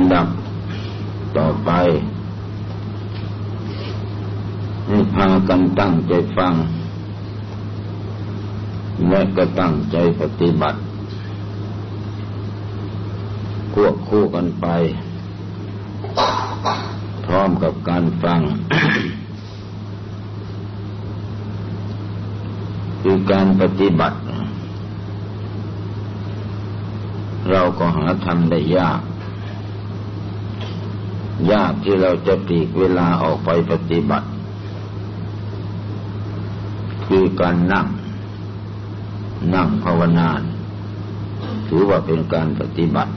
ำดับต่อไปให้พากันตั้งใจฟัง และก็ตั้งใจปฏิบัติ ควบคู่กันไป พร้อมกับการฟัง คือการปฏิบัติ เราก็หาทำได้ยาก ยากที่เราจะปลีกเวลาออกไปปฏิบัติ คือการนั่ง นั่งภาวนาถือว่าเป็นการปฏิบัติ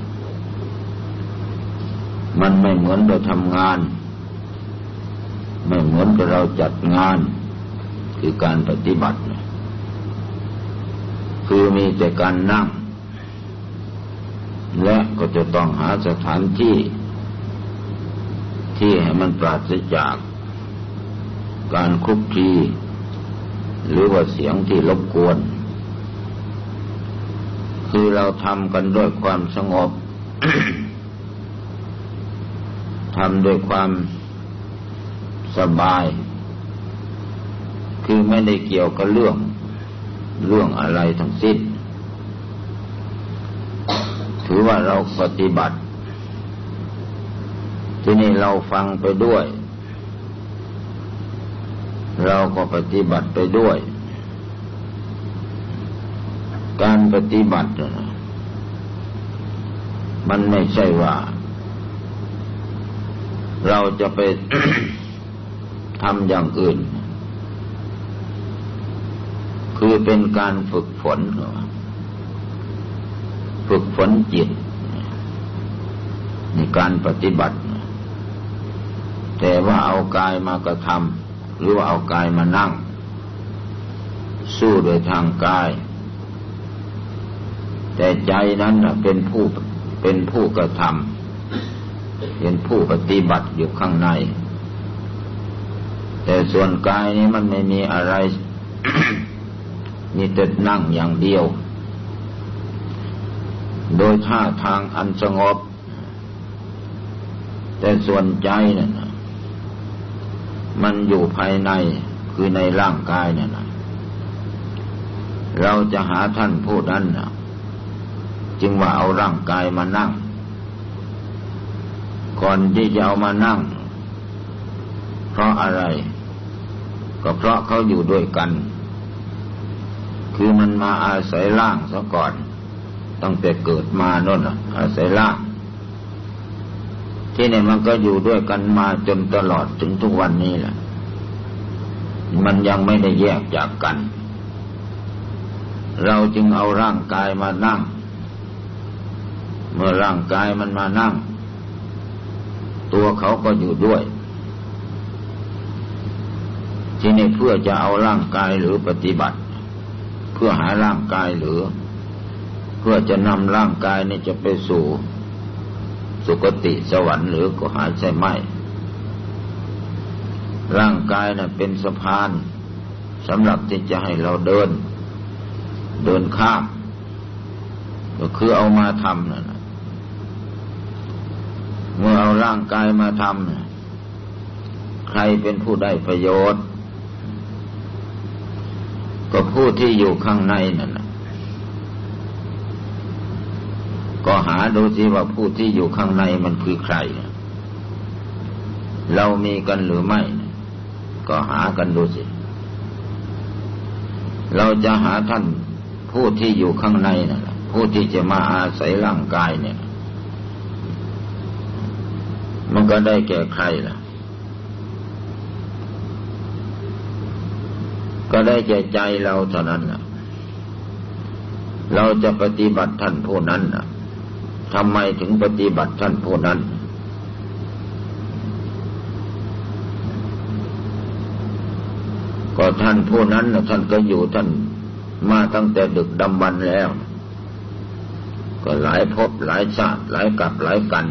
มันไม่เหมือนเราทำงาน ไม่เหมือนกับเราจัดงาน คือการปฏิบัติ คือมีแต่การนั่ง และก็จะต้องหาสถานที่ ที่ให้มันปราศจาก การคุกคีหรือว่าเสียงที่รบกวน คือเราทำกันด้วยความสงบทำด้วยความสบาย คือไม่ได้เกี่ยวกับเรื่อง เรื่องอะไรทั้งสิ้น ถือว่าเราปฏิบัติ ที่นี่เราฟังไปด้วย เราก็ปฏิบัติไปด้วย การปฏิบัติมันไม่ใช่ว่า เราจะไปทำอย่างอื่น คือเป็นการฝึกฝน ฝึกฝนจิตในการปฏิบัติ แต่ว่าเอากายมากระทำหรือว่าเอากายมานั่ง สู้โดยทางกาย แต่ใจนั้นเป็นผู้เป็นผู้กระทำเป็นผู้ปฏิบัติอยู่ข้างใน แต่ส่วนกายนี้มันไม่มีอะไร มีแต่นั่งอย่างเดียว โดยท่าทางอันสงบ แต่ส่วนใจนี่ย มันอยู่ภายในคือในร่างกายเนี่ยนะเราจะหาท่านผู้นั้นนะจึงว่าเอาร่างกายมานั่ง ก่อนที่จะเอามานั่ง เพราะอะไร ก็เพราะเขาอยู่ด้วยกัน คือมันมาอาศัยร่างซะก่อน ตั้งแต่เกิดมาโน่นอาศัยร่าง ที่นี่มันก็อยู่ด้วยกันมาจนตลอดถึงทุกวันนี้แหละ มันยังไม่ได้แยกจากกัน เราจึงเอาร่างกายมานั่ง เมื่อร่างกายมันมานั่ง ตัวเขาก็อยู่ด้วย ที่นี่เพื่อจะเอาร่างกายหรือปฏิบัติ เพื่อหาร่างกายหรือ เพื่อจะนำร่างกายนี่จะไปสู่ สุคติสวรรค์หรือก็หาใช่ไหม ร่างกายนะ่ะเป็นสะพานสำหรับที่จะให้เราเดิน เดินข้าม ก็คือเอามาทำนะเมื่อเอาร่างกายมาทำใครเป็นผู้ได้ประโยชน์ ก็ผู้ที่อยู่ข้างในนั่น ก็หาดูสิว่าผู้ที่อยู่ข้างในมันคือใคร เรามีกันหรือไม่ ก็หากันดูสิ เราจะหาท่านผู้ที่อยู่ข้างในนั่นผู้ที่จะมาอาศัยร่างกายเนี่ย มันก็ได้แก่ใครล่ะ ก็ได้แก่ใจเราเท่านั้นล่ะเราจะปฏิบัติท่านผู้นั้นล่ะ ทำไมถึงปฏิบัติท่านผู้นั้น ก็ท่านผู้นั้นท่านก็อยู่ท่านมาตั้งแต่ดึกดำบรรแล้ว ก็หลายภพหลายชาติหลายกับหลายกัน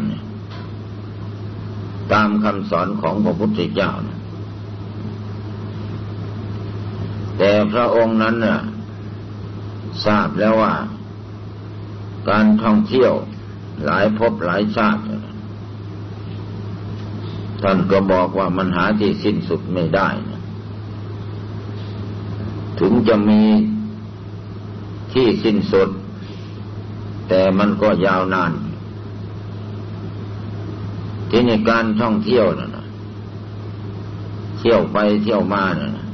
ตามคำสอนของพระพุทธเจ้านะแต่พระองค์นั้นน่ะทราบแล้วว่า การท่องเที่ยว หลายภพหลายชาติ ท่านก็บอกว่ามันหาที่สิ้นสุดไม่ได้นะถึงจะมีที่สิ้นสุด แต่มันก็ยาวนาน ที่ในการท่องเที่ยวนะนะเที่ยวไปเที่ยวมานะนะ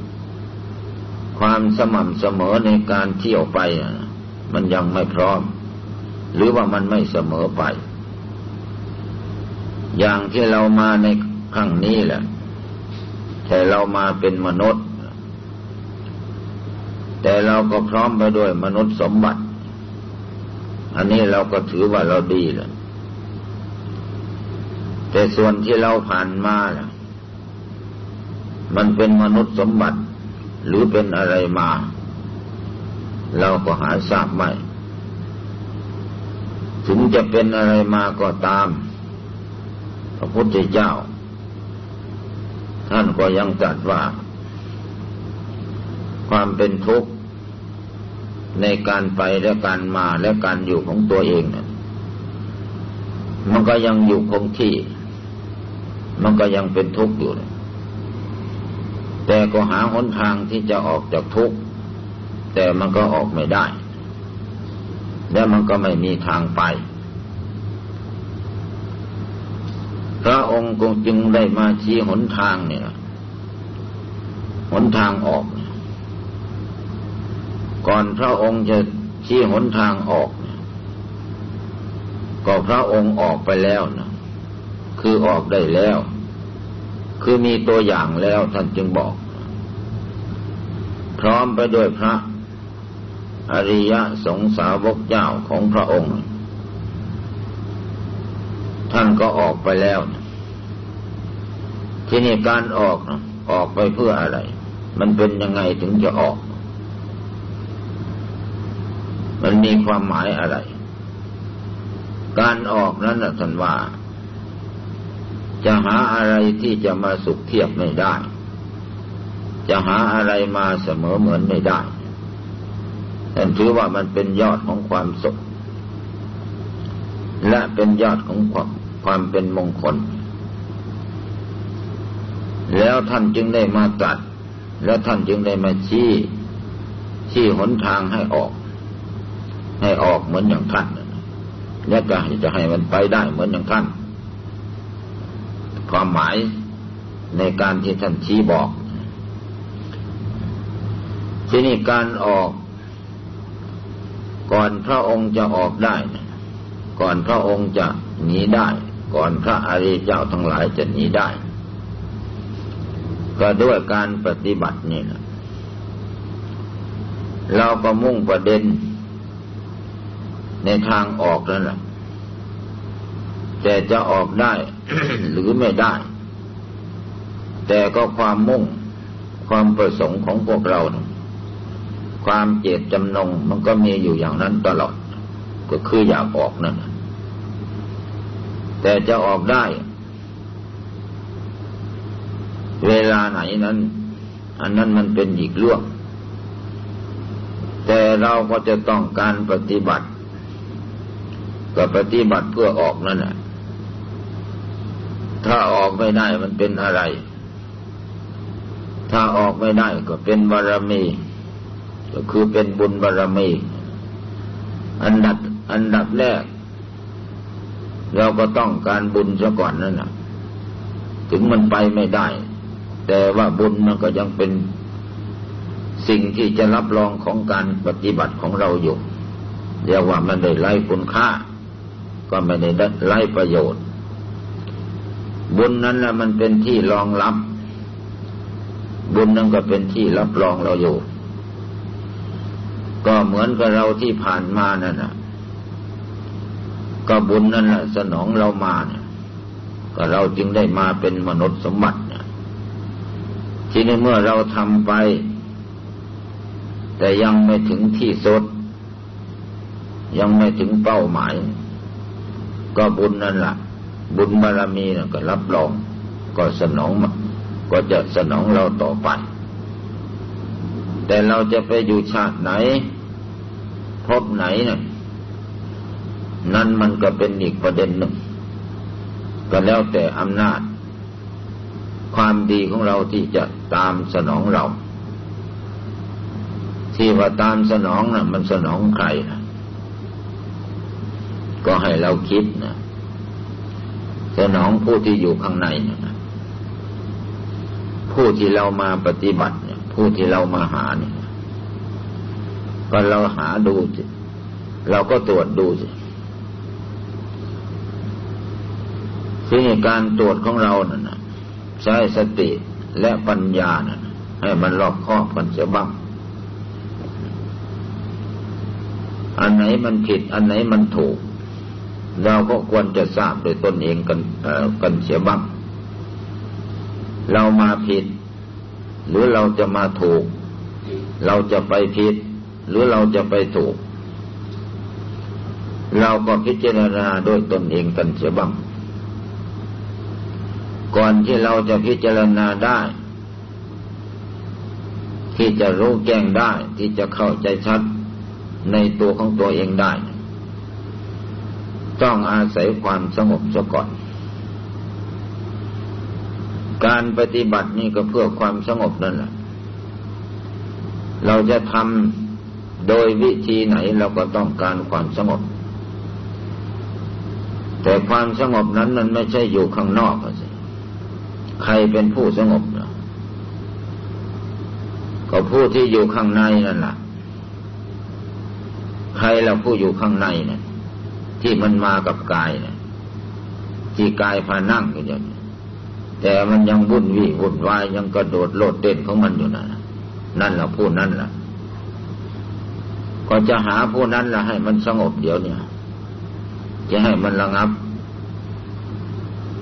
ความสม่ำเสมอในการเที่ยวไปนะมันยังไม่พร้อม หรือว่ามันไม่เสมอไป อย่างที่เรามาในครั้งนี้แหละ แต่เรามาเป็นมนุษย์ แต่เราก็พร้อมไปด้วยมนุษย์สมบัติ อันนี้เราก็ถือว่าเราดีแหละแต่ส่วนที่เราผ่านมาล่ะ มันเป็นมนุษย์สมบัติหรือเป็นอะไรมา เราก็หาทราบไม่ ถึงจะเป็นอะไรมาก็ตาม พระพุทธเจ้า ท่านก็ยังจัดว่า ความเป็นทุกข์ในการไปและการมาและการอยู่ของตัวเองนะมันก็ยังอยู่คงที่ มันก็ยังเป็นทุกข์อยู่ แต่ก็หาหนทางที่จะออกจากทุกข์แต่มันก็ออกไม่ได้ และมันก็ไม่มีทางไป พระองค์ก็จึงได้มาชี้หนทางเนี่ยหนทางออก ก่อนพระองค์จะชี้หนทางออก ก็พระองค์ออกไปแล้วนะคือออกได้แล้ว คือมีตัวอย่างแล้วท่านจึงบอก พร้อมไปด้วยพระ อริยสงสาวกเจ้าของพระองค์ ท่านก็ออกไปแล้ว ที่นี่การออกออกไปเพื่ออะไร มันเป็นยังไงถึงจะออก มันมีความหมายอะไร การออกนั้นท่านว่า จะหาอะไรที่จะมาสุขเทียบไม่ได้ จะหาอะไรมาเสมอเหมือนไม่ได้ ท่านถือว่ามันเป็นยอดของความสุข และเป็นยอดของความความเป็นมงคล แล้วท่านจึงได้มาตัดแล้วท่านจึงได้มาชี้ชี้หนทางให้ออก ให้ออกเหมือนอย่างท่านและก็จะให้มันไปได้เหมือนอย่างท่าน ความหมายในการที่ท่านชี้บอก ที่นี่การออก ก่อนพระองค์จะออกได้ ก่อนพระองค์จะหนีได้ ก่อนพระอริยเจ้าทั้งหลายจะหนีได้ ก็ด้วยการปฏิบัตินี่นะเราก็มุ่งประเด็น ในทางออกนั่นแหละแต่จะออกได้หรือไม่ได้ แต่ก็ความมุ่งความประสงค์ของพวกเรานะ ความเจตจำนง มันก็มีอยู่อย่างนั้นตลอด ก็คืออยากออกนั่นแต่จะออกได้ เวลาไหนนั้น อันนั้นมันเป็นอีกเรื่องแต่เราก็จะต้องการปฏิบัติ ก็ปฏิบัติเพื่อออกนั่นแหละถ้าออกไม่ได้มันเป็นอะไร ถ้าออกไม่ได้ก็เป็นบารมี ก็คือเป็นบุญบารมี อันดับอันดับแรก เราก็ต้องการบุญซะก่อนนั่นแหะถึงมันไปไม่ได้ แต่ว่าบุญมันก็ยังเป็นสิ่งที่จะรับรองของการปฏิบัติของเราอยู่เรียกว่ามันได้ไล่คุณค่า ก็ไม่ได้ไล่ประโยชน์ บุญนั้นแหละมันเป็นที่รองรับ บุญนั้นก็เป็นที่รับรองเราอยู่ ก็เหมือนกับเราที่ผ่านมานั่นนะก็บุญนั่นแหละสนองเรามาเนี่ยก็เราจึงได้มาเป็นมนุษย์สมบัติเนี่ยทีนี้เมื่อเราทำไป แต่ยังไม่ถึงที่สุด ยังไม่ถึงเป้าหมาย ก็บุญนั่นแหละบุญบารมีนะก็รับรอง ก็สนองก็จะสนองเราต่อไป แต่เราจะไปอยู่ชาติไหน พบไหนนะ่ะนั่นมันก็เป็นอีกประเด็นหนึ่ง ก็แล้วแต่อำนาจ ความดีของเราที่จะตามสนองเรา ที่ว่าตามสนองนะ่ะ มันสนองใครนะก็ให้เราคิดนะสนองผู้ที่อยู่ข้างในนะผู้ที่เรามาปฏิบัติ ผู้ที่เรามาหาเนี่ยก็เราหาดูสิเราก็ตรวจดูสิที่การตรวจของเรานั่นนะใช้สติและปัญญานะ่ะให้มันรอบคอบกันเสียบ้าง อันไหนมันผิด อันไหนมันถูก เราก็ควรจะทราบโดยตนเองกันกันเสียบ้าง เรามาผิด หรือเราจะมาถูก เราจะไปผิด หรือเราจะไปถูก เราก็พิจารณาโดยตนเองกันเสียบ้าง ก่อนที่เราจะพิจารณาได้ ที่จะรู้แจ้งได้ที่จะเข้าใจชัดในตัวของตัวเองได้ ต้องอาศัยความสงบซะก่อน การปฏิบัตินี่ก็เพื่อความสงบนั่นแหละ เราจะทำโดยวิธีไหนเราก็ต้องการความสงบ แต่ความสงบนั้นมันไม่ใช่อยู่ข้างนอกสิใครเป็นผู้สงบนะก็ผู้ที่อยู่ข้างในนั่นแหละใครเราผู้อยู่ข้างในนะ่ะที่มันมากับกายนะที่กายพานั่งกันอย่างนี้ แต่มันยังวุ่นวี่วุ่นวายยังกระโดดโลดเต้นของมันอยู่นะนั่นแหละผู้นั้นแหละก็จะหาผู้นั้นละให้มันสงบเดี๋ยวนี้จะให้มันระงับ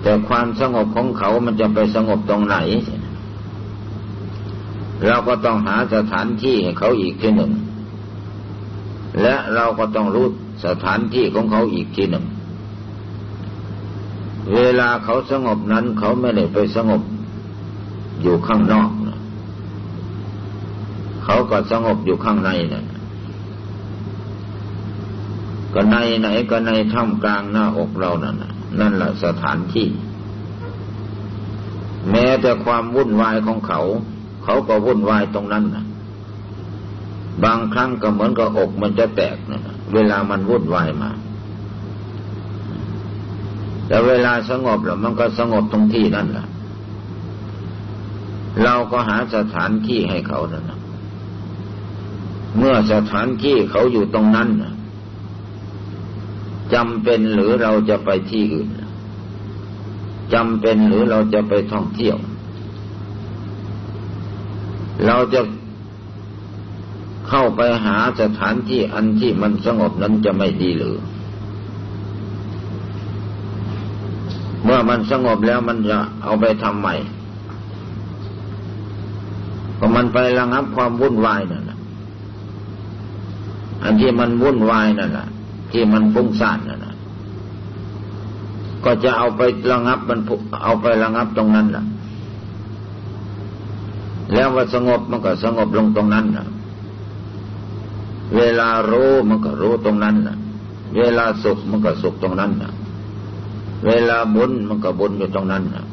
แต่ความสงบของเขามันจะไปสงบตรงไหน เราก็ต้องหาสถานที่ให้เขาอีกทีหนึ่ง และเราก็ต้องรู้สถานที่ของเขาอีกทีหนึ่ง เวลาเขาสงบนั้น เขาไม่ได้ไปสงบ อยู่ข้างนอกนะเขาก็สงบอยู่ข้างในนะก็ในไหนก็ในท่ามกลางหน้าอกเรานั่นนะนั่นแหละสถานที่ แม้แต่ความวุ่นวายของเขา เขาก็วุ่นวายตรงนั้นนะบางครั้งก็เหมือนกับอกมันจะแตกนะเวลามันวุ่นวายมา แต่เวลาสงบแล้วมันก็สงบตรงที่นั่นแหละเราก็หาสถานที่ให้เขานั่นนะเมื่อสถานที่เขาอยู่ตรงนั้นจำเป็นหรือเราจะไปที่อื่นจำเป็นหรือเราจะไปท่องเที่ยว เราจะเข้าไปหาสถานที่อันที่มันสงบนั้นจะไม่ดีหรือ เมื่อมันสงบแล้วมันจะเอาไปทำใหม่ก็มันไประงับความวุ่นวายนั่นแหละอันที่มันวุ่นวายนั่นแหละที่มันฟุ้งซ่านนะนะก็จะเอาไประงับมันเอาไประงับตรงนั้นนะแล้วว่าสงบมันก็สงบลงตรงนั้นนะเวลารู้มันก็รู้ตรงนั้นนะเวลาสุขมันก็สุขตรงนั้นนะ เวลาบุญมันก็บุญอยู่ตรงนั้นนะ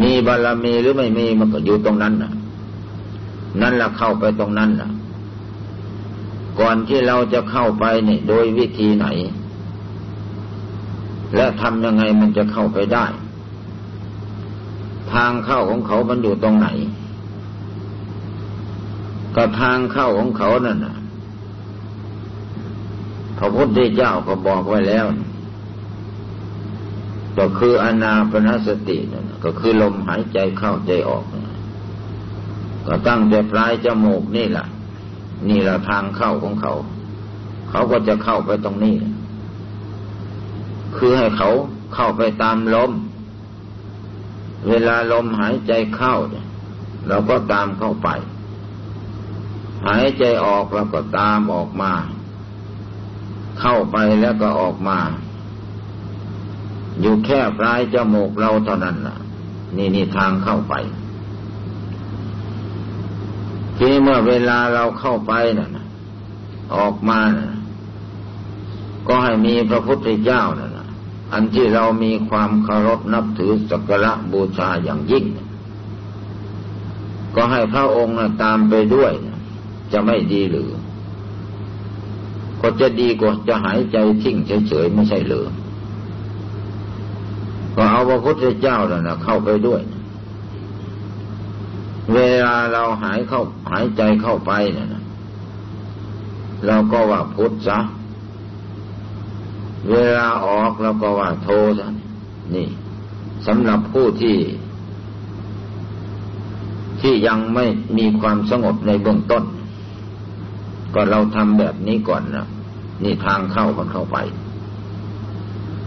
มีบารมีหรือไม่มีมันก็อยู่ตรงนั้นนะนั่นละเข้าไปตรงนั้นนะก่อนที่เราจะเข้าไปเนี่ยโดยวิธีไหน และทำยังไงมันจะเข้าไปได้ ทางเข้าของเขามันอยู่ตรงไหน ก็ทางเข้าของเขานั่นนะ พระพุทธเจ้าก็บอกไว้แล้ว ก็คืออนาปนสตินั่นก็คือลมหายใจเข้าใจออก ก็ตั้งแต่ปลายจมูกนี่แหละนี่แหละทางเข้าของเขา เขาก็จะเข้าไปตรงนี้ คือให้เขาเข้าไปตามลม เวลาลมหายใจเข้าเนี่ยเราก็ตามเข้าไป หายใจออกเราก็ตามออกมา เข้าไปแล้วก็ออกมา อยู่แค่ปลายจมูกเราเท่านั้นน่ะ นี่นี่ทางเข้าไป ทีนี้เมื่อเวลาเราเข้าไปนะ่ะออกมานะก็ให้มีพระพุทธเจ้านะ่ะอันที่เรามีความเคารพนับถือสักการะบูชาอย่างยิ่ง ก็ให้พระองค์ตามไปด้วยจะไม่ดีหรือ ก็จะดีกว่าจะหายใจทิ้งเฉยๆไม่ใช่หรือก็เอาพระพุทธเจ้าแล้วนะเข้าไปด้วย เวลาเราหายเข้าหายใจเข้าไปเนี่ยนะเราก็ว่าพุทธซะเวลาออกเราก็ว่าโทซะนี่สำหรับผู้ที่ ที่ยังไม่มีความสงบในเบื้องต้น ก็เราทำแบบนี้ก่อนนะ นี่ทางเข้ามันเข้าไป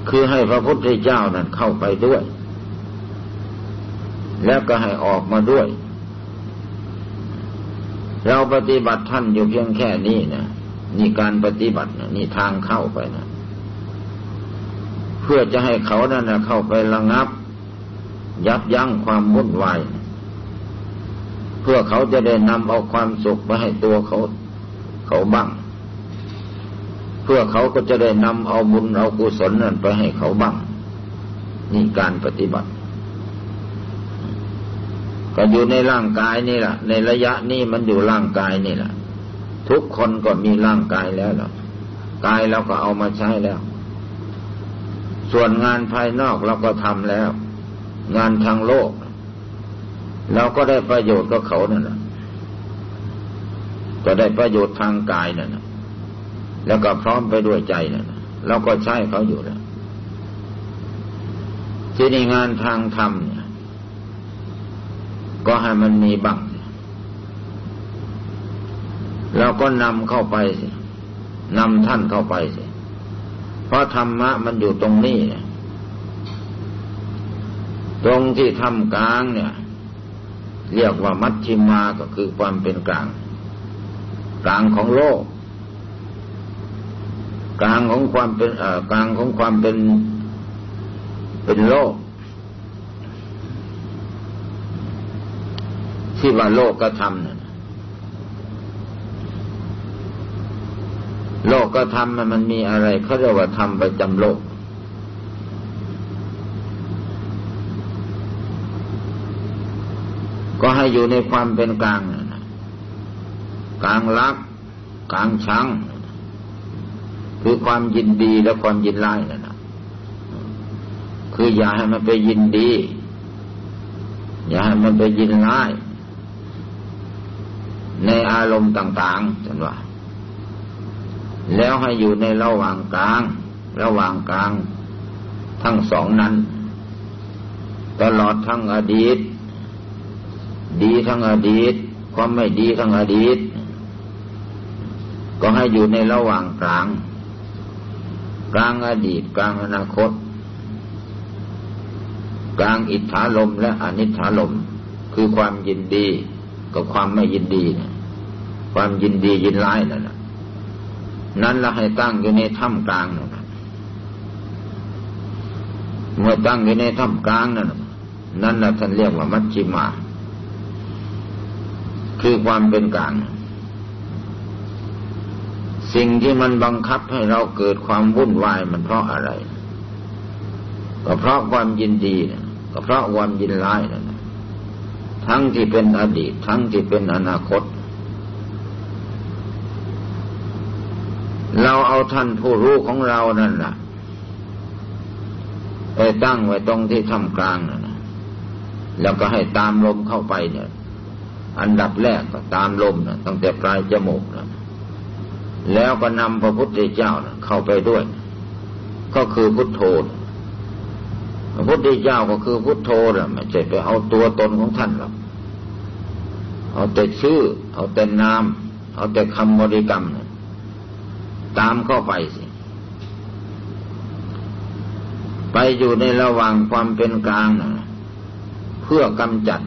คือให้พระพุทธเจ้านั้นเข้าไปด้วย แล้วก็ให้ออกมาด้วย เราปฏิบัติท่านอยู่เพียงแค่นี้นะนี่การปฏิบัตินะนี่ทางเข้าไปนะเพื่อจะให้เขานั่นนะเข้าไประงับ ยับยั้งความวุ่นวายเพื่อเขาจะได้นำเอาความสุขไปให้ตัวเขา เขาบ้าง เพื่อเขาก็จะได้นำเอาบุญเอากุศลนั่นไปให้เขาบ้าง นี่การปฏิบัติ ก็อยู่ในร่างกายนี่แหละในระยะนี้มันอยู่ร่างกายนี่แหละทุกคนก็มีร่างกายแล้วหรอกายเราก็เอามาใช้แล้ว ส่วนงานภายนอกเราก็ทำแล้ว งานทางโลก เราก็ได้ประโยชน์กับเขานั่นแหละก็ได้ประโยชน์ทางกายนั่นแหละ แล้วก็พร้อมไปด้วยใจนั่นเราก็ใช้เขาอยู่แล้วที่นี่งานทางธรรมเนี่ยก็ให้มันมีบังเราก็นำเข้าไปสินำท่านเข้าไปสิเพราะธรรมะมันอยู่ตรงนี้ตรงที่ทำกลางเนี่ย เรียกว่ามัชชิมาก็คือความเป็นกลาง กลางของโลก กลางของความเป็นกลางของความเป็นเป็นโลก ที่ว่าโลกก็ทำเนี่ยโลกก็ทำมันมีอะไรเขาเรียกว่าทำประจำโลกก็ให้อยู่ในความเป็นกลางนะกลางรัก กลางชัง คือความยินดีและความยินร้ายนั่นนะคืออย่าให้มันไปยินดี อย่าให้มันไปยินร้าย ในอารมณ์ต่างๆจันว่า แล้วให้อยู่ในระหว่างกลาง ระหว่างกลาง ทั้งสองนั้น ตลอดทั้งอดีต ดีทั้งอดีต ความไม่ดีทั้งอดีต ก็ให้อยู่ในระหว่างกลาง กลางอดีต กลางอนาคต กลางอิทธาลมและอนิธาลม คือความยินดีกับความไม่ยินดีความยินดียินร้ายนั่นแหละนั้นเราให้ตั้งอยู่ในถ้ำกลางนั่นเมื่อตั้งอยู่ในถ้ำกลางนั่นนั่นเราท่านเรียกว่ามัชชิมา คือความเป็นกลาง สิ่งที่มันบังคับให้เราเกิดความวุ่นวายมันเพราะอะไร ก็เพราะความยินดีนะก็เพราะความยินร้ายนะทั้งที่เป็นอดีต ทั้งที่เป็นอนาคต เราเอาท่านผู้รู้ของเรานั่นแหละไปตั้งไว้ตรงที่ทำกลางนั่นแล้วก็ให้ตามลมเข้าไปเนี่ย อันดับแรกก็ตามลมนะตั้งแต่ปลายจมูกนะ แล้วก็นำพระพุทธเจ้าเข้าไปด้วย ก็คือพุทโธพระพุทธเจ้าก็คือพุทโธนะไม่ใช่ไปเอาตัวตนของท่านหรอกเอาแต่ชื่อ เอาแต่นาม เอาแต่คำบริกรรมนะตามเข้าไปสิ ไปอยู่ในระหว่างความเป็นกลางนะเพื่อกำจัด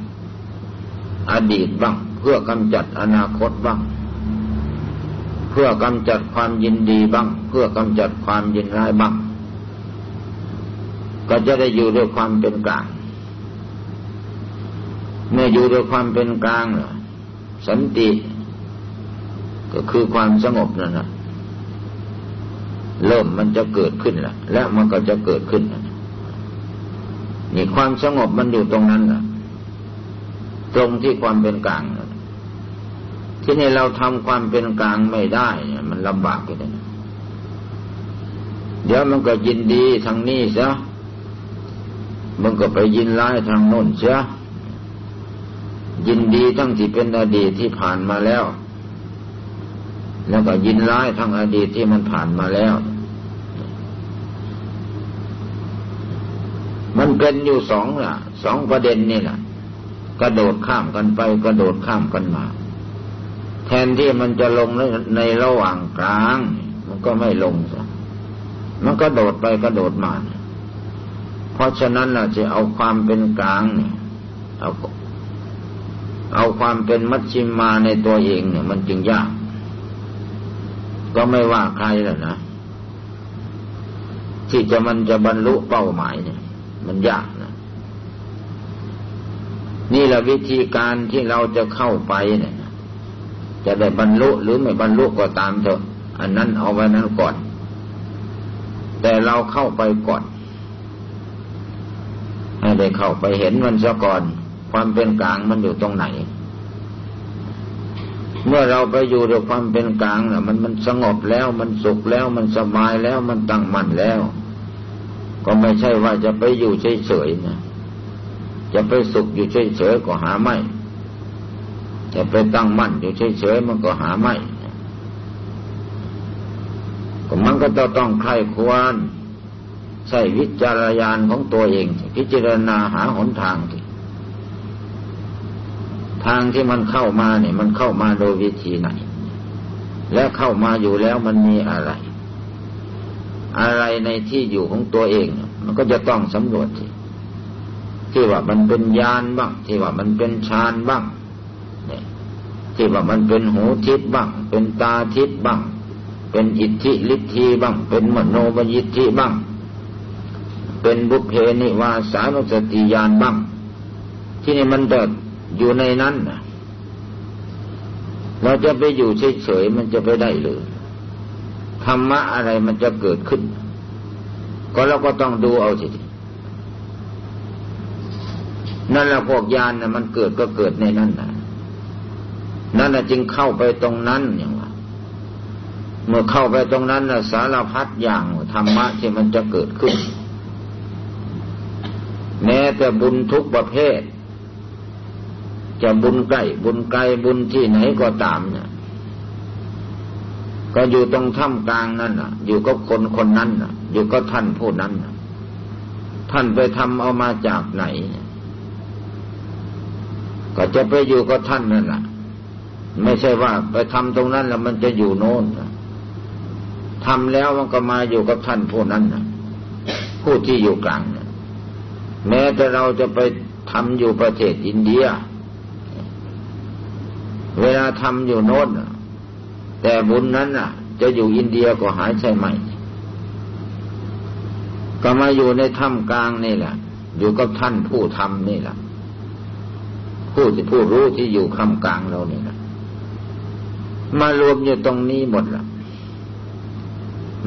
อดีตบ้าง เพื่อกำจัดอนาคตบ้าง เพื่อกำจัดความยินดีบ้าง เพื่อกำจัดความยินร้ายบ้าง ก็จะได้อยู่ด้วยความเป็นกลาง เมื่ออยู่ด้วยความเป็นกลางสันติ ก็คือความสงบนั่นนะเริ่มมันจะเกิดขึ้นแล้วและมันก็จะเกิดขึ้นนี่ความสงบมันอยู่ตรงนั้นละตรงที่ความเป็นกลาง ที่นี่เราทำความเป็นกลางไม่ได้เนี่ยมันลำบากเลยเดี๋ยวมันก็ยินดีทางนี้ซะมันก็ไปยินร้ายทางโน้นเสียยินดีทั้งที่เป็นอดีตที่ผ่านมาแล้ว แล้วก็ยินร้ายทั้งอดีตที่มันผ่านมาแล้ว มันเป็นอยู่สองล่ะ สองประเด็นนี่แหละกระโดดข้ามกันไปกระโดดข้ามกันมา แทนที่มันจะลงในระหว่างกลาง มันก็ไม่ลงซะมันก็โดดไปกระโดดมา เพราะฉะนั้นเราจะเอาความเป็นกลางเนี่ยเอาเอาความเป็นมัชชิมมาในตัวเองเนี่ย มันจึงยาก ก็ไม่ว่าใครแล้วนะ ที่จะมันจะบรรลุเป้าหมายเนี่ย มันยากนะ นี่แหละวิธีการที่เราจะเข้าไปเนี่ย จะได้บรรลุหรือไม่บรรลุก็ตามเถอะอันนั้นเอาไว้นั้นก่อน แต่เราเข้าไปก่อนให้ได้เข้าไปเห็นมันซะก่อน ความเป็นกลางมันอยู่ตรงไหน เมื่อเราไปอยู่ด้วยความเป็นกลางน่ะ มันมันสงบแล้วมันสุขแล้วมันสบายแล้วมันตั้งมั่นแล้ว ก็ไม่ใช่ว่าจะไปอยู่เฉยๆนะจะไปสุขอยู่เฉยๆก็หาไม่ จะไปตั้งมั่นอยู่เฉยๆมันก็หาไม่ก็มันก็ต้องต้องใครควรใส่วิจารยานของตัวเอง พิจารณาหาหนทางที่ทางที่มันเข้ามาเนี่ย มันเข้ามาโดยวิธีไหน และเข้ามาอยู่แล้วมันมีอะไร อะไรในที่อยู่ของตัวเอง มันก็จะต้องสำรวจที่ว่ามันเป็นยานบ้าง ที่ว่ามันเป็นฌานบ้าง ที่ว่ามันเป็นหูทิพบ้าง เป็นตาทิพบ้าง เป็นอิทธิฤทธิบ้าง เป็นมโนบยิทธิบ้าง เป็นบุพเพนิวาสานุสติยานบ้าง ที่นี่มันเดิดอยู่ในนั้นนะเราจะไปอยู่เฉยๆมันจะไปได้หรือธรรมะอะไรมันจะเกิดขึ้น ก็เราก็ต้องดูเอาสินั่นแหละพวกยานนะมันเกิดก็เกิดในนั้นนะ นั่นแหละจึงเข้าไปตรงนั้นอย่างว่าเมื่อเข้าไปตรงนั้นนะสารพัดอย่างธรรมะที่มันจะเกิดขึ้น แม้แต่บุญทุกประเภท จะบุญใกล้บุญไกลบุญที่ไหนก็ตามเนี่ยก็อยู่ตรงถ้ำกลางนั่นน่ะ อยู่กับคนคนนั้นน่ะ อยู่กับท่านผู้นั้นน่ะ ท่านไปทำเอามาจากไหน ก็จะไปอยู่กับท่านนั่นแหละ ไม่ใช่ว่าไปทำตรงนั้นแล้วมันจะอยู่โน้นทำแล้วมันก็มาอยู่กับท่านผู้นั้นนะผู้ที่อยู่กลางนะแม้แต่เราจะไปทำอยู่ประเทศอินเดีย เวลาทำอยู่โน้นแต่บุญนั้นน่ะ จะอยู่อินเดียก็หายใช่ไหมก็มาอยู่ในถ้ำกลางนี่แหละ อยู่กับท่านผู้ทำนี่แหละผู้ที่ผู้รู้ที่อยู่คำกลางเรานี่แหละ มารวมอยู่ตรงนี้หมดละ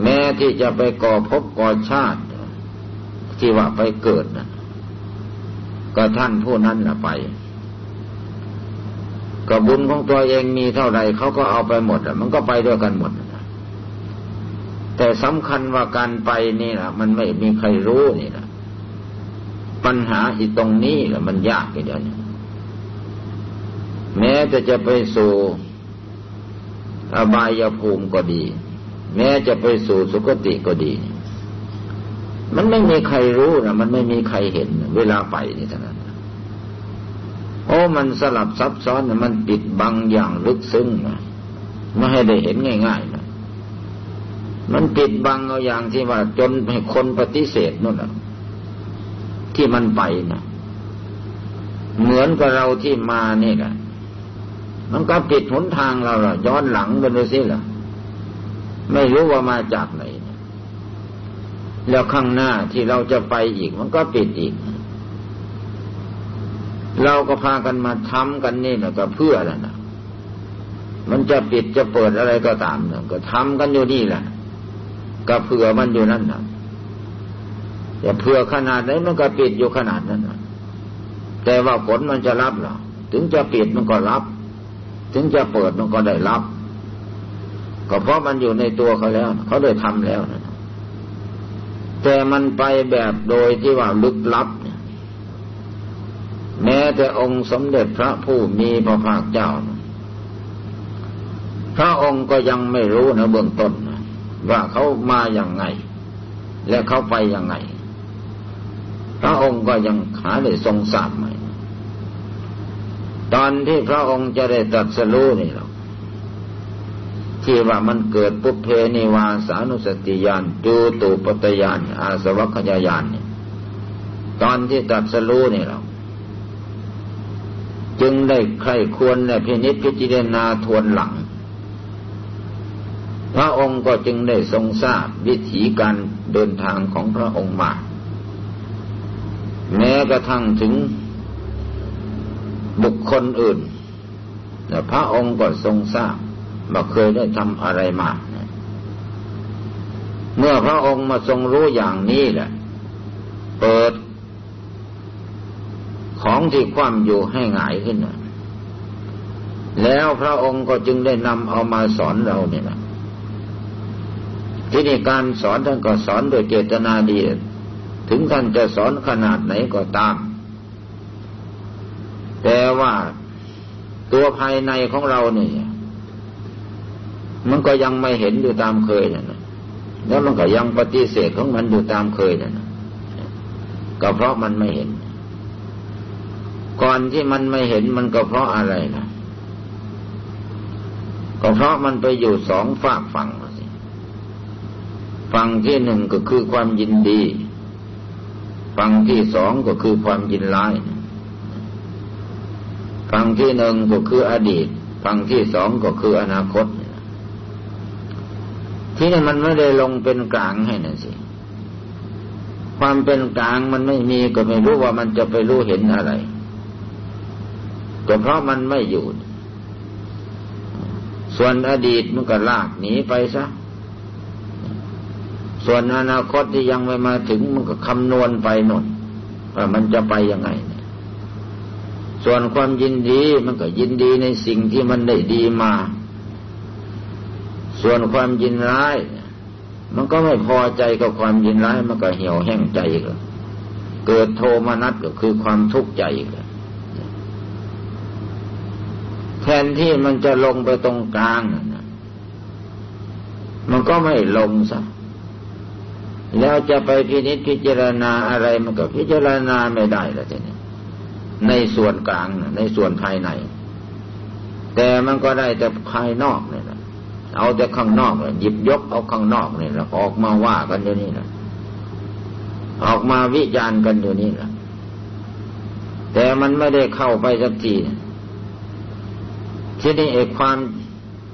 แม้ที่จะไปก่อภพก่อชาติ ที่ว่าไปเกิดนะก็ท่านผู้นั้นละไปก็บุญของตัวเองมีเท่าไหร่เขาก็เอาไปหมดอะมันก็ไปด้วยกันหมดแต่สำคัญว่าการไปนี่นะมันไม่มีใครรู้นี่นะปัญหาอีตรงนี้แหละมันยากอย่างนี้แม้จะจะไปสู่ อบายภูมิก็ดี แม้จะไปสู่สุคติก็ดี มันไม่มีใครรู้นะมันไม่มีใครเห็น เวลาไปนี่เท่านั้นโอ้มันสลับซับซ้อนมันปิดบังอย่างลึกซึ้งนะไม่ให้ได้เห็นง่ายๆนะมันปิดบังเอาอย่างที่ว่าจนให้คนปฏิเสธนั่นแหละที่มันไปนะเหมือนกับเราที่มานี่แหละ มันก็ปิดหนทางเราละย้อนหลังไปเลยสิล่ะ ไม่รู้ว่ามาจากไหน แล้วข้างหน้าที่เราจะไปอีก มันก็ปิดอีก เราก็พากันมาทำกันนี่นะก็เพื่อแล้วนะมันจะปิดจะเปิดอะไรก็ตามนะก็ทำกันอยู่นี่แหละก็เผื่อมันอยู่นั่นนะแต่าเผื่อขนาดไหนมันก็ปิดอยู่ขนาดนั้นนะแต่ว่าผลมันจะรับหรอถึงจะปิดมันก็รับ ถึงจะเปิดมันก็ได้รับ ก็เพราะมันอยู่ในตัวเขาแล้ว เขาได้ทำแล้วนะแต่มันไปแบบโดยที่ว่าลึกลับ แม้แต่องค์สมเด็จพระผู้มีพระภาคเจ้า พระองค์ก็ยังไม่รู้นะเบื้องต้นว่าเขามาอย่างไง และเขาไปอย่างไง พระองค์ก็ยังหาได้ทรงทราบไหม ตอนที่พระองค์จะได้ตรัสรู้นี่หรอกที่ว่ามันเกิดปุเพนิวาสานุสติยานจูตุปตยานอาสวัคยายานเนี่ยตอนที่ตรัสรู้นี่เราจึงได้ใครควรและพินิจพิจารณาทวนหลัง พระองค์ก็จึงได้ทรงทราบวิถีการเดินทางของพระองค์มา แม้กระทั่งถึง บุคคลอื่น แต่พระองค์ก็ทรงทราบว่าเคยได้ทำอะไรมา เมื่อพระองค์มาทรงรู้อย่างนี้แหละ เปิด ของที่คว่ำอยู่ให้หงายขึ้นแล้วพระองค์ก็จึงได้นำเอามาสอนเราเนี่ยนะที่นี่การสอนท่านก็สอนโดยเจตนาดี ถึงท่านจะสอนขนาดไหนก็ตาม แต่ว่าตัวภายในของเราเนี่ยมันก็ยังไม่เห็นอยู่ตามเคยนะแล้วมันก็ยังปฏิเสธของมันอยู่ตามเคยนะก็เพราะมันไม่เห็น ก่อนที่มันไม่เห็นมันก็เพราะอะไรนะก็เพราะมันไปอยู่สองฝากฝั่งสิฝั่งที่หนึ่งก็คือความยินดี ฝั่งที่สองก็คือความยินร้าย ฝั่งที่หนึ่งก็คืออดีต ฝั่งที่สองก็คืออนาคต ที่นี่มันไม่ได้ลงเป็นกลางให้น่ะสิ ความเป็นกลางมันไม่มีก็ไม่รู้ว่ามันจะไปรู้เห็นอะไร ก็เพราะมันไม่อยู่ ส่วนอดีตมันก็ลากหนีไปซะ ส่วนอนาคตที่ยังไม่มาถึงมันก็คำนวณไปหน่นว่ามันจะไปยังไง ส่วนความยินดีมันก็ยินดีในสิ่งที่มันได้ดีมา ส่วนความยินร้าย มันก็ไม่พอใจกับความยินร้าย มันก็เหี่ยวแห้งใจก็เกิดโทมนัสก็คือความทุกข์ใจก็แทนที่มันจะลงไปตรงกลางมันก็ไม่ลงซะแล้วจะไปพินิจพิจารณาอะไรมันก็พิจารณาไม่ได้แล้วทีนี้ ในส่วนกลางในส่วนภายใน แต่มันก็ได้แต่ภายนอกเนี่ยเอาแต่ข้างนอกหยิบยกเอาข้างนอกเนี่แหละออกมาว่ากันอยู่นี่แหละออกมาวิจารณ์กันอยู่นี่แหละแต่มันไม่ได้เข้าไปสักทีที่นี่เอกความ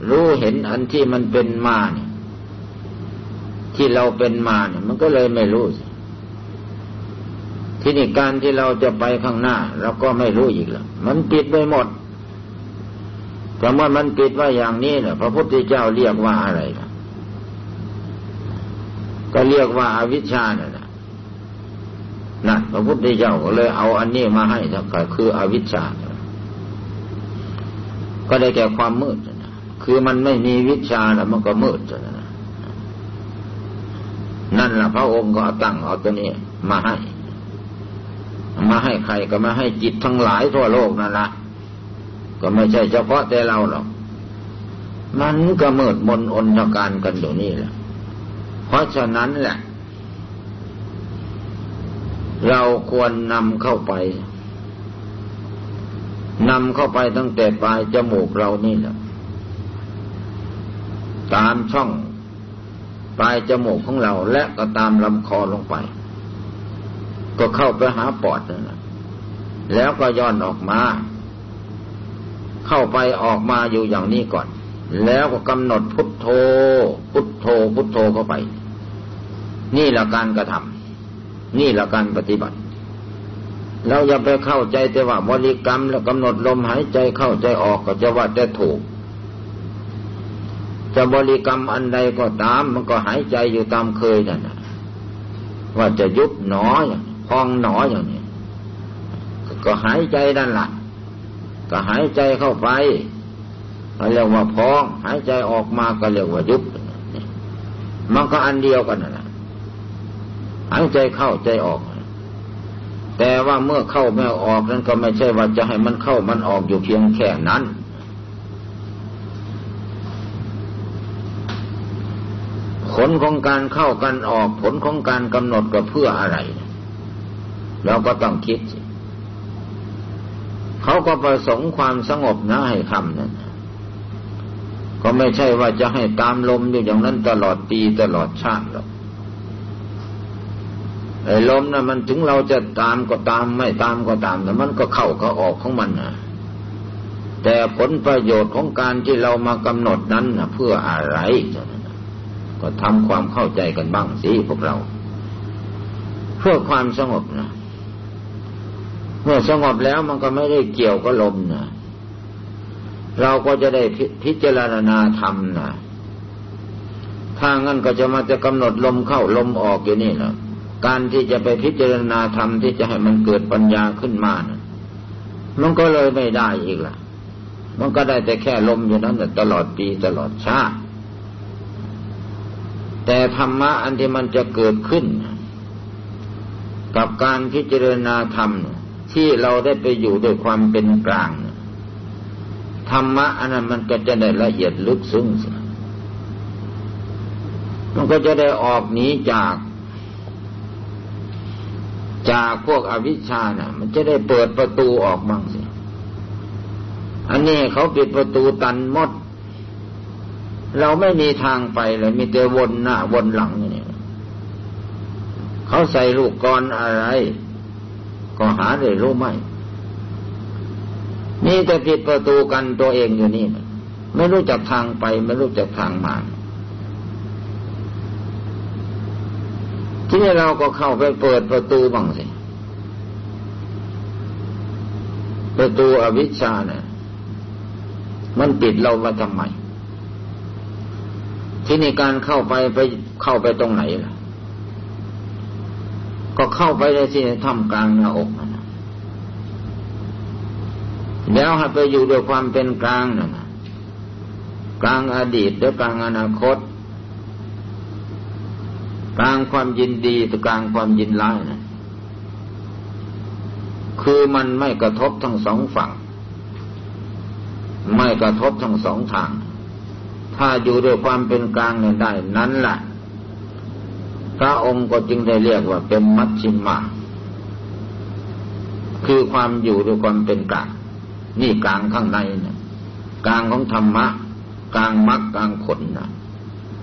รู้เห็นอันที่มันเป็นมาเนี่ยที่เราเป็นมาเนี่ย มันก็เลยไม่รู้สิ ที่นี่การที่เราจะไปข้างหน้าเราก็ไม่รู้อีกแล้วมันปิดไปหมดแต่เมื่อมันปิดว่าอย่างนี้เนี่ยพระพุทธเจ้าเรียกว่าอะไรนะก็เรียกว่าอาวิชชาเนี่ยนะพระพุทธเจ้าก็เลยเอาอันนี้มาให้ก็คืออวิชชา ก็ได้แก่ความมืดนะคือมันไม่มีวิชาแล้วมันก็มืดนะนั่นแหละพระองค์ก็ตั้งเอาตัวนี้มาให้ มาให้ใครก็มาให้จิตทั้งหลายทั่วโลกนั่นแหละก็ไม่ใช่เฉพาะแต่เราหรอก มันก็มืดมนอนทการกันอยู่นี่แหละ เพราะฉะนั้นแหละ เราควรนำเข้าไปนำเข้าไปตั้งแต่ปลายจมูกเรานี่แหละตามช่องปลายจมูกของเราและก็ตามลำคอลงไป ก็เข้าไปหาปอดนั่นแหละแล้วก็ย้อนออกมา เข้าไปออกมาอยู่อย่างนี้ก่อน แล้วก็กำหนดพุทโธ พุทโธ พุทโธเข้าไป นี่แหละการกระทำนี่แหละการปฏิบัติ เราอย่าไปเข้าใจแต่ว่าบริกรรม แล้วกำหนดลมหายใจเข้าใจออกก็จะว่าจะถูก จะบริกรรมอันใดก็ตาม มันก็หายใจอยู่ตามเคยนั่นนะว่าจะยุบหนออย่าง พองหนออย่างนี้ก็หายใจนั่นแหละก็หายใจเข้าไปเรียกว่าพอง หายใจออกมาก็เรียกว่ายุบมันก็อันเดียวกันนะหายใจเข้าใจออก แต่ว่าเมื่อเข้าไม่ออกนั้นก็ไม่ใช่ว่าจะให้มันเข้ามันออกอยู่เพียงแค่นั้นผลของการเข้ากันออกผลของการกำหนดก็เพื่ออะไร เราก็ต้องคิด เขาก็ประสงค์ความสงบนะให้ทำนั่นก็ไม่ใช่ว่าจะให้ตามลมอยู่อย่างนั้นตลอดปีตลอดชาติหรอกไอ้ลมนะ่ะมันถึงเราจะตามก็ตามไม่ตามก็ตามแต่มันก็เข้าก็ออกของมันนะแต่ผลประโยชน์ของการที่เรามากำหนดนั้นนะเพื่ออะไร ก็ทำความเข้าใจกันบ้างสิพวกเรา เพื่อความสงบนะ เมื่อสงบแล้วมันก็ไม่ได้เกี่ยวกับลมนะเราก็จะได้พิจารณาธรรมนะถ้างั้นก็จะมาจะกำหนดลมเข้าลมออกอยู่นี่นะการที่จะไปพิจารณาธรรมที่จะให้มันเกิดปัญญาขึ้นมานะมันก็เลยไม่ได้อีกละมันก็ได้แต่แค่ลมอยู่นั้นแต่ตลอดปีตลอดชาติ แต่ธรรมะอันที่มันจะเกิดขึ้น กับการพิจารณาธรรม ที่เราได้ไปอยู่ด้วยความเป็นกลางธรรมะอันนั้นมันก็จะได้ละเอียดลึกซึ้งมันก็จะได้ออกหนีจาก จากพวกอวิชชานะ่ะ มันจะได้เปิดประตูออกบ้างสิอันนี้เขาปิดประตูตันหมด เราไม่มีทางไปเลยมีแต่วนหน้าวนหลังนี่เขาใส่ลูกกรอะไร ก็หาได้รู้ไหมนี่แต่ปิดประตูกันตัวเองอยู่นี่ไม่รู้จักทางไป ไม่รู้จักทางมาที่นี่เราก็เข้าไปเปิดประตูบ้างสิ ประตูอวิชชาเนี่ยมันปิดเราว่าทำไม ที่นี่การเข้าไปไปเข้าไปตรงไหนล่ะ ก็เข้าไปในที่ทำกลางหน้าอกนะแล้วให้ไปอยู่ด้วยความเป็นกลางนะกลางอดีตหรือกลางอนาคต กลางความยินดีหรือกลางความยินร้ายนะคือมันไม่กระทบทั้งสองฝั่ง ไม่กระทบทั้งสองทาง ถ้าอยู่ด้วยความเป็นกลางเนี่ยได้ นั้นแหละ พระองค์ก็จึงได้เรียกว่าเป็นมัชชิมา คือความอยู่ด้วยความเป็นกลางนี่กลางข้างในนะกลางของธรรมะ กลางมรรคกลางผลนะ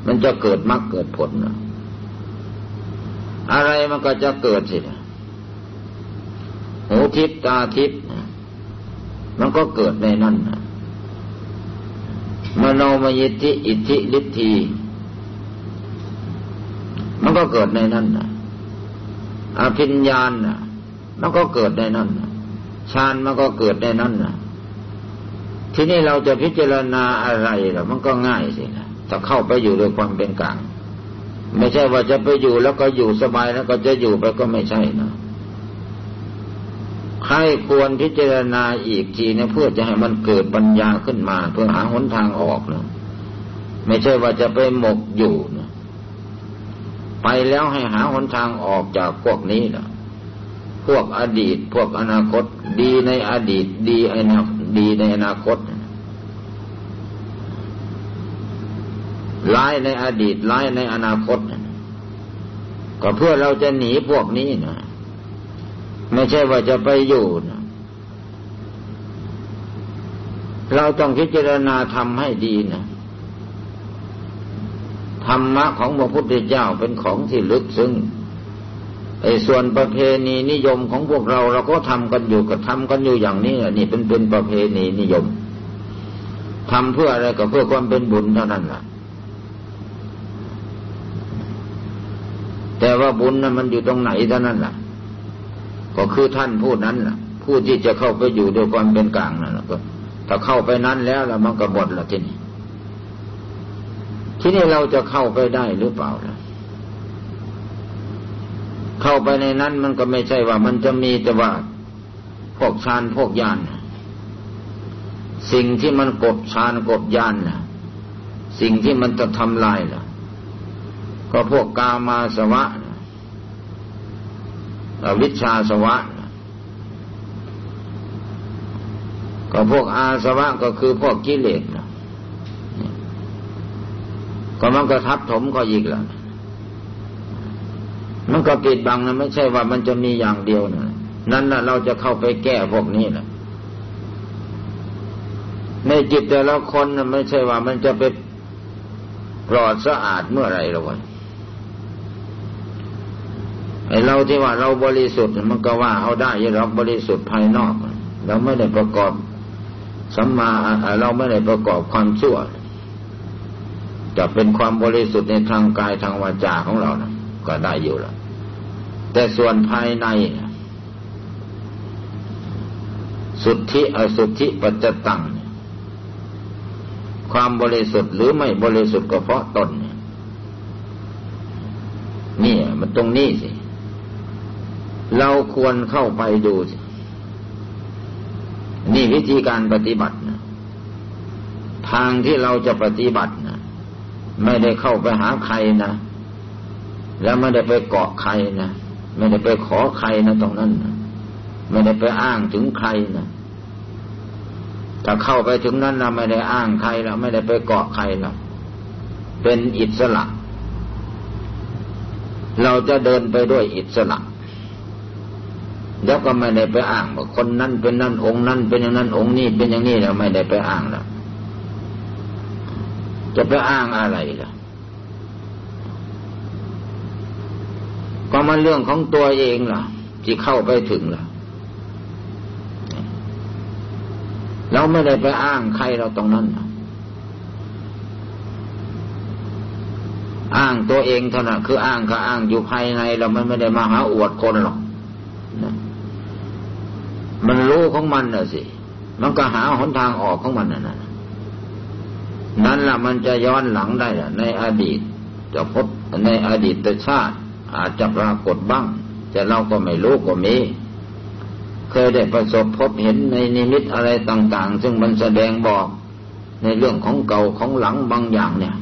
มันจะเกิดมรรคเกิดผลนะอะไรมันก็จะเกิดสิหูทิพตาทิพมันก็เกิดในนั่นนะมโนมยิทธิ อิทธิฤทธี ก็เกิดในนั่นนะอภิญญาณนะมันก็เกิดในนั่นนะฌานมันก็เกิดในนั้นนะทีนี้เราจะพิจารณาอะไรล่ะมันก็ง่ายสินะถ้าเข้าไปอยู่ด้วยความเป็นกลาง ไม่ใช่ว่าจะไปอยู่แล้วก็อยู่สบายแล้วก็จะอยู่ไปก็ไม่ใช่นะใครควรพิจารณาอีกทีนะเพื่อจะให้มันเกิดปัญญาขึ้นมา เพื่อหาหนทางออกนะไม่ใช่ว่าจะไปหมกอยู่น ไปแล้วให้หาหนทางออกจากพวกนี้นะพวกอดีต พวกอนาคต ดีในอดีต ดีในดีในอนาคตร้ายในอดีตร้ายในอนาคต ก็เพื่อเราจะหนีพวกนี้นะไม่ใช่ว่าจะไปอยู่นะเราต้องพิจารณาทำให้ดีนะ ธรรมะของพระพุทธเจ้าเป็นของที่ลึกซึ้งไอ้ส่วนประเพณีนิยมของพวกเราเราก็ทำกันอยู่ก็ทำกันอยู่อย่างนี้นี่เป็นเป็นประเพณีนิยมทำเพื่ออะไรก็เพื่อความเป็นบุญเท่านั้นแหละแต่ว่าบุญนั้นมันอยู่ตรงไหนเท่านั้นแหละก็คือท่านผู้นั้นแหละผู้ที่จะเข้าไปอยู่ด้วยความเป็นกลางนั่นแหละก็ถ้าเข้าไปนั้นแล้วแล้วมันก็หมดละทีนี้ ที่นี่เราจะเข้าไปได้หรือเปล่าล่ะเข้าไปในนั้นมันก็ไม่ใช่ว่ามันจะมีแต่ว่าพวกฌานพวกยานสิ่งที่มันกดฌานกดยานนะสิ่งที่มันจะทำลายล่ะ ก็พวกกามาสวะวิชาสวะ ก็พวกอาสวะก็คือพวกกิเลสนะ ก็มันก็ทับถมก็อีกแล้วมันก็ปิดบังนะไม่ใช่ว่ามันจะมีอย่างเดียวนะนั่นแหละเราจะเข้าไปแก้พวกนี้นะในจิตแต่ละคนนะไม่ใช่ว่ามันจะไปปลอดสะอาดเมื่อไรหรอกไอเราที่ว่าเราบริสุทธิ์มันก็ว่าเอาได้ยังเราบริสุทธิ์ภายนอก เราไม่ได้ประกอบสัมมาเราไม่ได้ประกอบความชั่ว จะเป็นความบริสุทธิ์ในทางกายทางวาจาของเรานะก็ได้อยู่ล้วแต่ส่วนภายในสุทธิอสุทธิปัจจตัง ความบริสุทธิ์หรือไม่บริสุทธิ์ก็เพราะตนนี่มันตรงนี้สิ เราควรเข้าไปดูสินี่วิธีการปฏิบัตินะทางที่เราจะปฏิบัตินะ ไม่ได้เข้าไปหาใครนะแล้วไม่ได้ไปเกาะใครนะไม่ได้ไปขอใครนะตรงนั้นนะไม่ได้ไปอ้างถึงใครนะถ้าเข้าไปถึงนั้นเราไม่ได้อ้างใครแล้วไม่ได้ไปเกาะใครแล้วเป็นอิสระ เราจะเดินไปด้วยอิสระแล้วก็ไม่ได้ไปอ้างว่าคนนั้นเป็นนั่นองค์นั้นเป็นอย่างนั้นองค์นี้เป็นอย่างนี้แล้วไม่ได้ไปอ้างแล้ว จะไปอ้างอะไรล่ะ ก็มันเรื่องของตัวเองล่ะที่เข้าไปถึงล่ะ เราไม่ได้ไปอ้างใครเราตรงนั้นอ้างตัวเองเท่านั้นคืออ้างก็อ้างอยู่ภายใน เราไม่ไม่ได้มาหาอวดคนหรอกมันรู้ของมันน่ะสิ มันก็หาหนทางออกของมันน่ะนั่ นแหละมันจะย้อนหลังได้ในอดีต จะพบในอดีตชาติ อาจจะปรากฏบ้าง แต่เราก็ไม่รู้ก็มี เคยได้ประสบพบเห็นในนิมิตอะไรต่าง ๆ ซึ่งมันแสดงบอกในเรื่องของเก่าของหลังบางอย่างเนี่ย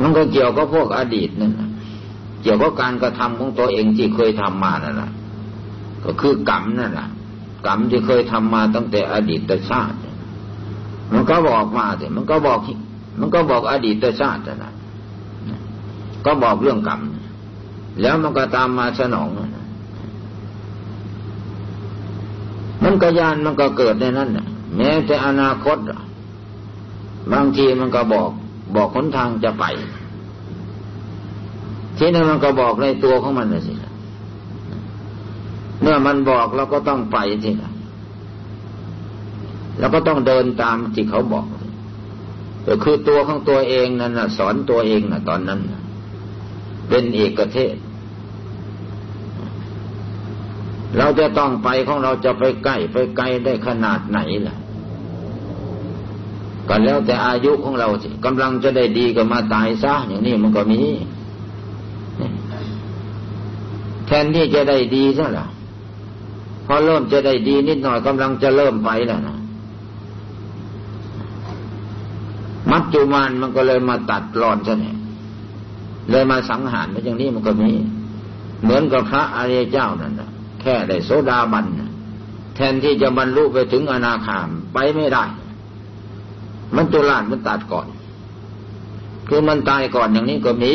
มันก็เกี่ยวกับพวกอดีตนั่นเกี่ยวกับการกระทำของตัวเองที่เคยทำมานั่นแหละก็คือกรรมนั่นแหละกรรมที่เคยทำมาตั้งแต่อดีตชาติ มันก็บอกมาแต่มันก็บอก มันก็บอกอดีตชาตินะก็บอกเรื่องกรรมแล้วมันก็ตามมาสนองมันก็ยานมันก็เกิดในนั้นนะแม้แต่อนาคต บางทีมันก็บอก บอกหนทางจะไป ที่นั้นมันก็บอกในตัวของมันนะสิเมื่อมันบอกเราก็ต้องไปสินะ เราก็ต้องเดินตามที่เขาบอกก็คือตัวของตัวเองนั่นนะสอนตัวเองนะตอนนั้นเป็นเอกเทศ เราจะต้องไปของเราจะไปใกล้ไปไกลได้ขนาดไหนล่ะก็แล้วแต่อายุของเราสิกำลังจะได้ดีก็มาตายซะอย่างนี้มันก็มี แทนที่จะได้ดีซะล่ะพอเริ่มจะได้ดีนิดหน่อยกำลังจะเริ่มไปแล้วนะ มัจจุมานมันก็เลยมาตัดรอนซะเนี่ยเลยมาสังหารไปอย่างนี้มันก็มี เหมือนกับพระอริยเจ้านั่นนะแค่ได้โสดาบันแทนที่จะบรรลุไปถึงอนาคามไปไม่ได้ มันตุลานมันตัดก่อน คือมันตายก่อนอย่างนี้ก็มี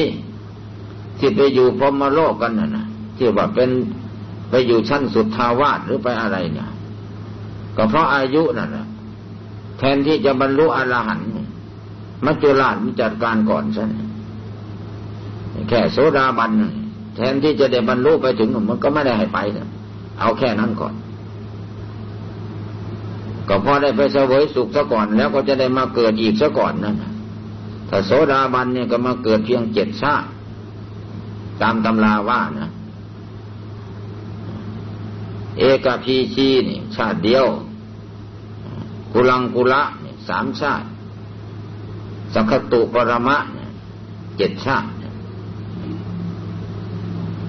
ที่ไปอยู่พรหมโลกกันน่ะนะที่ว่าเป็นไปอยู่ชั้นสุดทาวาสหรือไปอะไรเนี่ย ก็เพราะอายุนั่นแหละแทนที่จะบรรลุอรหันต์ มัจจุราชมันจัดการก่อนซะแค่โสดาบันแทนที่จะได้บรรลุไปถึงมันก็ไม่ได้ให้ไปนะเอาแค่นั้นก่อน ก็พอได้ไปเสวยสุขซะก่อน แล้วก็จะได้มาเกิดอีกซะก่อนนั่นถ้าโสดาบันเนี่ยก็มาเกิดเพียงเจ็ดชาติตามตำราว่านะเอกพีชีนี่ ชาติเดียว กุลังกุละนี่สามชาติ สักตุปรมะเจ็ดชาติ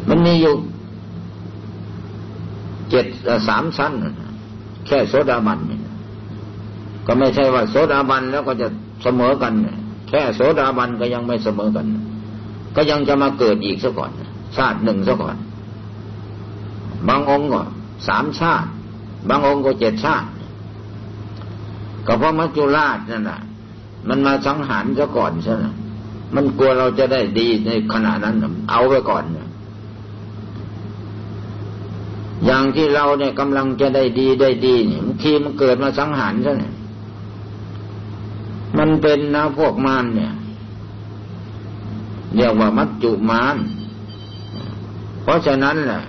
มันมีอยู่เจ็ดสามชั้น แค่โสดาบันก็ไม่ใช่ว่า โสดาบันแล้วก็จะเสมอกัน แค่โสดาบันก็ยังไม่เสมอกัน ก็ยังจะมาเกิดอีกซะก่อน ชาติหนึ่งซะก่อน บางองค์ก็สามชาติ บางองค์ก็เจ็ดชาติ ก็เพราะมัจจุราชนั่นแหะ มันมาสังหารซะก่อนใช่ไหมมันกลัวเราจะได้ดีในขณะนั้น เอาไว้ก่อนอย่างที่เราเนี่ยกำลังจะได้ดีได้ดีเนี่ยบางทีมันเกิดมาสังหารซะเนี่ยมันเป็นนะพวกมารเนี่ยเรียกว่ามัจจุมารเพราะฉะนั้นแหละ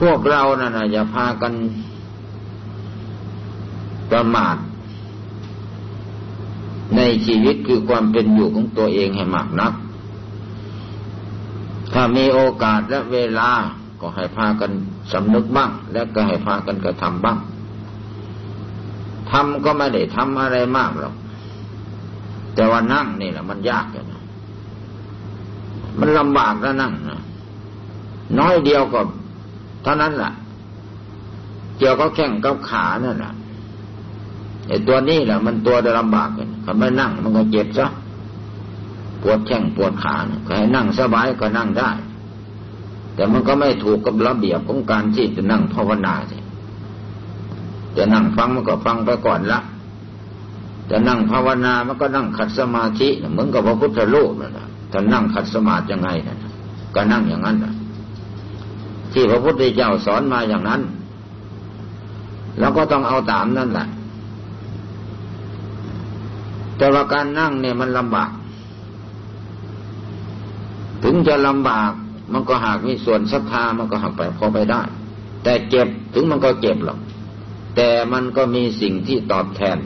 พวกเรานะ่ะอย่าพากัน ประมาทในชีวิตคือความเป็นอยู่ของตัวเองให้มากนัก ถ้ามีโอกาสและเวลาก็ให้พากันสำนึกบ้าง และก็ให้พากันกระทำบ้างทำก็ไม่ได้ทำอะไรมากหรอก แต่ว่านั่งนี่แหละมันยากนะมันลำบากแล้วนั่งนะน้อยเดียวก็เท่านั้นแหละเกี่ยวก็แข้งกับขานั่นแหละ ไอ้ตัวนี้แหละมันตัวจะลำบากเลยถ้าไม่นั่งมันก็เจ็บซะปวดแข้งปวดขาเนี่ยให้นั่งสบายก็นั่งได้ แต่มันก็ไม่ถูกกับระเบียบของการที่จะนั่งภาวนาสิจะนั่งฟังมันก็ฟังไปก่อนละจะนั่งภาวนามันก็นั่งขัดสมาธิเหมือนกับพระพุทธรูปนั่นแหละถ้านั่งขัดสมาธิยังไงนั่นก็นั่งอย่างนั้นนะที่พระพุทธเจ้าสอนมาอย่างนั้น แล้วก็ต้องเอาตามนั่นแหละ แต่ว่าการนั่งเนี่ยมันลำบาก ถึงจะลำบากมันก็หากมีส่วนศรัทธามันก็หักไปพอไปได้ แต่เจ็บถึงมันก็เจ็บหรอก แต่มันก็มีสิ่งที่ตอบแทน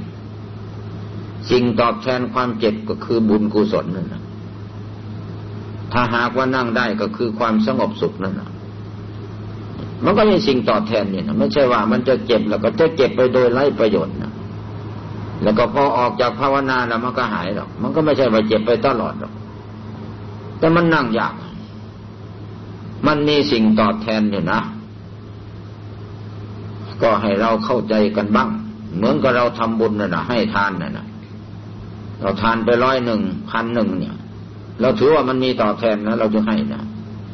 สิ่งตอบแทนความเจ็บก็คือบุญกุศลนั่นนะถ้าหากว่านั่งได้ก็คือความสงบสุขนั่นนะมันก็มีสิ่งตอบแทนเนี่ยนะไม่ใช่ว่ามันจะเจ็บแล้วก็จะเจ็บไปโดยไร้ประโยชน์นะ แล้วก็พอออกจากภาวนาแล้วมันก็หายหรอก มันก็ไม่ใช่ว่าเจ็บไปตลอดหรอก แต่มันนั่งยาก มันมีสิ่งตอบแทนอยู่นะ ก็ให้เราเข้าใจกันบ้าง เหมือนกับเราทำบุญนะนะให้ทานนะนะเราทานไปร้อยหนึ่งพันหนึ่งเนี่ย เราถือว่ามันมีตอบแทนนะเราจะให้นะ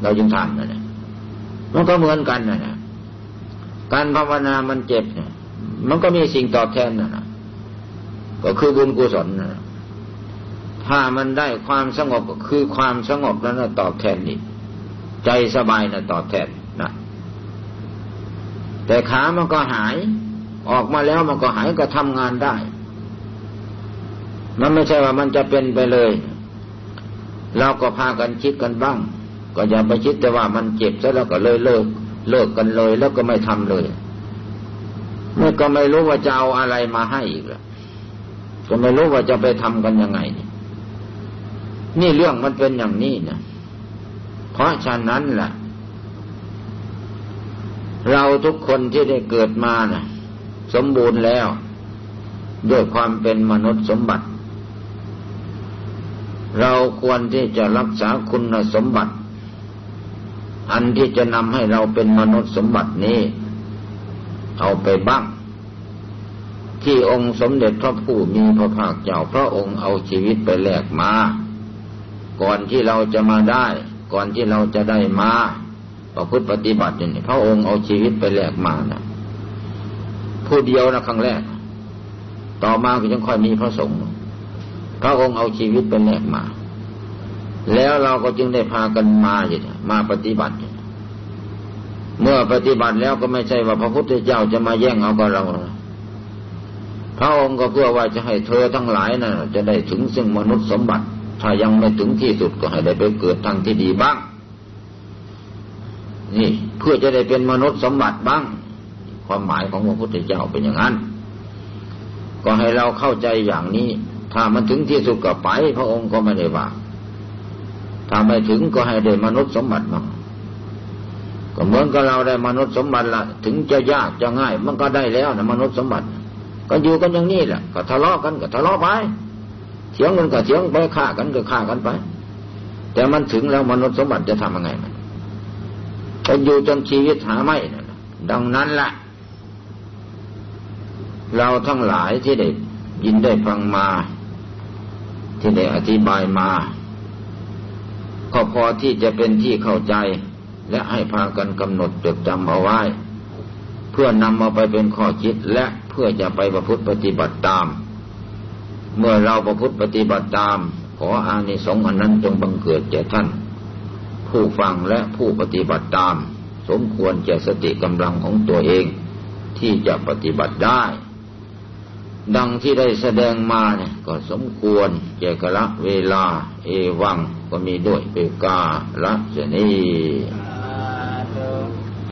เราจึงทานนะเนี่ยมันก็เหมือนกันนะนะการภาวนามันเจ็บเนี่ย มันก็มีสิ่งตอบแทนนะนะ ก็คือบุญกุศลนะถ้ามันได้ความสงบก็คือความสงบแล้วนะตอบแทนนี่ใจสบายนะตอบแทนนะแต่ขามันก็หาย ออกมาแล้วมันก็หายก็ทำงานได้ มันไม่ใช่ว่ามันจะเป็นไปเลย เราก็พากันคิดกันบ้าง ก็อย่าไปคิดแต่ว่ามันเจ็บซะแล้วก็เลยเลิกเลิกกันเลยแล้วก็ไม่ทำเลยมื่ก็ไม่รู้ว่าจะเอาอะไรมาให้อีกแล้ว ก็ไม่รู้ว่าจะไปทำกันยังไง นี่เรื่องมันเป็นอย่างนี้นะเพราะฉะนั้นแหละเราทุกคนที่ได้เกิดมานะ่ะ สมบูรณ์แล้ว ด้วยความเป็นมนุษย์สมบัติ เราควรที่จะรักษาคุณสมบัติ อันที่จะนำให้เราเป็นมนุษย์สมบัตินี้ เอาไปบ้าง ที่องค์สมเด็จพระผู้มีพระภาคเจ้าพระองค์เอาชีวิตไปแลกมา ก่อนที่เราจะมาได้ ก่อนที่เราจะได้มาประพฤติปฏิบัตินี่พระองค์เอาชีวิตไปแลกมานะผู้เดียวนะครั้งแรก ต่อมาก็ยังค่อยมีพระสงฆ์พระองค์เอาชีวิตไปแลกมา แล้วเราก็จึงได้พากันมาอยู่มาปฏิบัติ เมื่อปฏิบัติแล้วก็ไม่ใช่ว่าพระพุทธเจ้าจะมาแย่งเอากับเรา พระองค์ก็เพื่อว่าจะให้เธอทั้งหลายนะ่ะจะได้ถึงซึ่งมนุษย์สมบัติ ถ้ายังไม่ถึงที่สุดก็ให้ได้ไปเกิดทางที่ดีบ้าง นี่เพื่อจะได้เป็นมนุษย์สมบัติบ้าง ความหมายของพระพุทธเจ้าเป็นอย่างนั้น ก็ให้เราเข้าใจอย่างนี้ ถ้ามันถึงที่สุดก็ไป พระองค์ก็ไม่ได้ว่าถ้าไม่ถึงก็ให้ได้มนุษย์สมบัติบ้างก็เหมือนกับเราได้มนุษย์สมบัติละถึงจะยากจะง่าย มันก็ได้แล้วนะมนุษย์สมบัติ ก็อยู่กันอย่างนี้แหละก็ทะเลาะกันก็ทะเลาะไปเถียงกันก็เถียงไปฆ่ากันก็ฆ่ากันไป แต่มันถึงแล้วมนุษย์สมบัติจะทำยังไงมันก็อยู่จนชีวิตหาไม่ดังนั้นละ่ะ เราทั้งหลายที่ได้ยินได้ฟังมา ที่ได้อธิบายมาก็พอที่จะเป็นที่เข้าใจ และให้พากันกำหนดจดจำเอาไว้ เพื่อนำมาไปเป็นข้อคิดและ พื่อจะไปประพฤติปฏิบัติตาม เมื่อเราประพฤติปฏิบัติตาม ขออานิสงส์อันนั้นจงบังเกิดแก่ท่าน ผู้ฟังและผู้ปฏิบัติตาม สมควรแก่สติกำลังของตัวเองที่จะปฏิบัติได้ ดังที่ได้แสดงมาเนี่ยก็สมควรแก่กละเวลา เอวังก็มีด้วยเปกาละเสนี